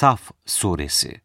Saf Suresi.